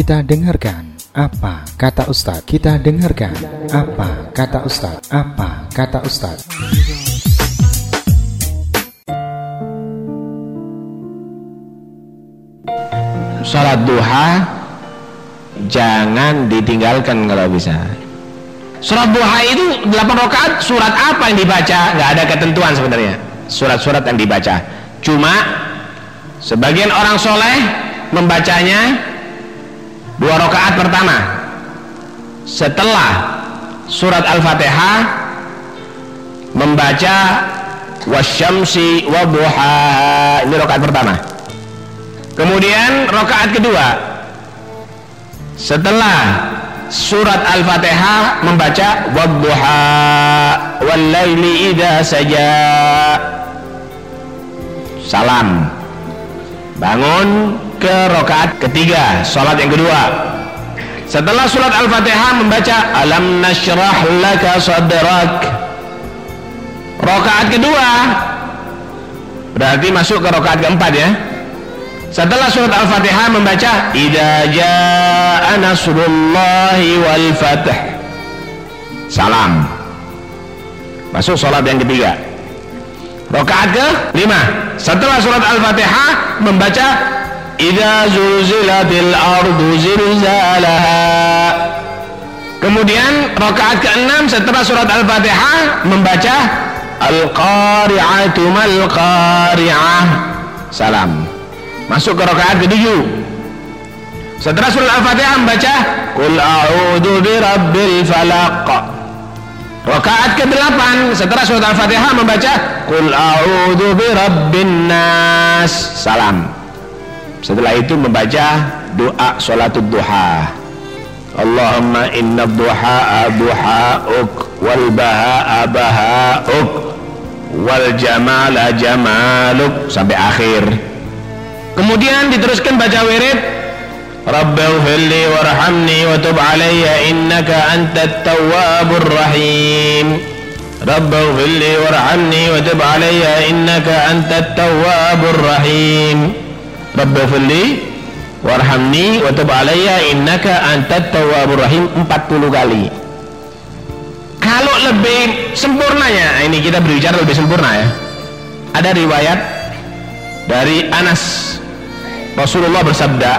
Kita dengarkan apa kata Ustadz. Kita dengarkan apa kata Ustadz. Apa kata Ustadz. Sholat duha jangan ditinggalkan kalau bisa. Surat duha itu 8 rakaat surat apa yang dibaca? Nggak ada ketentuan sebenarnya. Surat-surat yang dibaca. Cuma sebagian orang soleh membacanya dua rakaat pertama. Setelah surat Al-Fatihah membaca wasyamsi wabuha ini rakaat pertama. Kemudian rakaat kedua. Setelah surat Al-Fatihah membaca wadduha wal laili idza saja. Salam. Bangun ke rakaat ketiga salat yang kedua setelah surat Al-Fatihah membaca alam nashrah laka sadrak rakaat kedua berarti masuk ke rakaat keempat ya setelah surat Al-Fatihah membaca Idza jaa nasrullahi wal fath. Salam. Masuk salat yang ketiga. Rakaat ke lima. Setelah surat Al-Fatihah membaca Idza zulzilatil ardu zilzalaha. Kemudian rakaat ke-6 setelah surat Al-Fatihah membaca Al-Qari'atu mal Qari'ah. Salam. Masuk ke rakaat ketujuh. Setelah surah Al-Fatihah membaca Qul a'udhu birabbil falaq. Rakaat ke-8 setelah surah Al-Fatihah membaca Qul a'udhu birabbin nas. Salam setelah itu membaca doa salatul duha. Allahumma inna duha duha'uk wal baha'a baha'uk wal jamala jamaluk sampai akhir. Kemudian diteruskan baca wirid Rabbighfirli warhamni wa tub alayya innaka antat tawwabur rahim. Rabbighfirli warhamni wa tub alayya innaka antat tawwabur rahim Rabbighfirli warhamni wa alayya innaka antat tawwabur rahim 40 kali. Kalau lebih sempurnanya ini kita berbicara lebih sempurna ya. Ada riwayat dari Anas. Rasulullah bersabda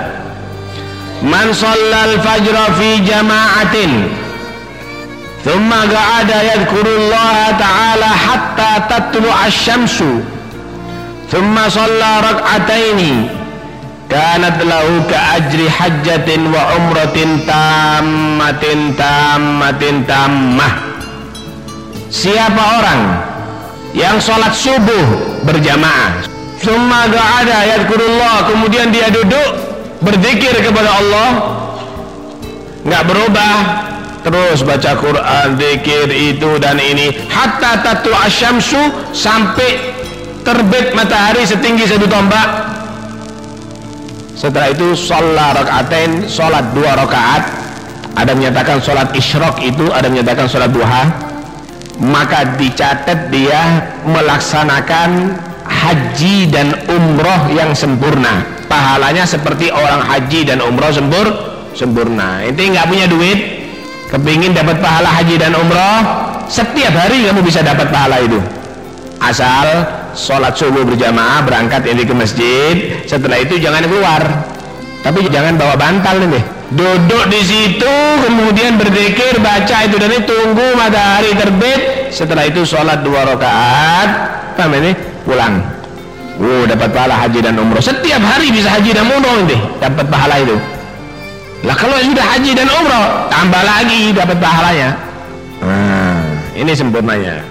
Man sallal fajra fi jama'atin Thumma ga'ada yadhkurullaha ta'ala hatta tatlu asyamsu Thumma salla rak'ataini Kanat lahu ka'ajri hajjatin wa umratin tammatin tammatin tammah. Siapa orang yang sholat subuh berjamaah Summa ga'ada yadkurullah Kemudian dia duduk Berzikir kepada Allah nggak berubah Terus baca Quran, zikir itu dan ini. Hatta tatu asyamsu Sampai terbit matahari setinggi satu tombak Setelah itu Sholat rakaatain Sholat dua rakaat. Ada menyatakan sholat isyrok itu Ada menyatakan sholat duha. Maka dicatat dia Melaksanakan haji dan umroh yang sempurna. Pahalanya seperti orang haji dan umroh sempur sempurna. Ini nggak punya duit kepingin dapat pahala haji dan umroh setiap hari kamu bisa dapat pahala itu. Asal sholat subuh berjamaah berangkat ini ke masjid. Setelah itu jangan keluar. Tapi jangan bawa bantal nih duduk di situ kemudian berzikir baca itu dan itu. Tunggu matahari terbit. Setelah itu sholat dua rakaat. Paham ini? Pulang. Oh dapat pahala haji dan umroh. Setiap hari bisa haji dan umroh ini. Dapat pahala itu. Lah kalau sudah haji dan umroh tambah lagi dapat pahalanya. Nah, ini sempurnanya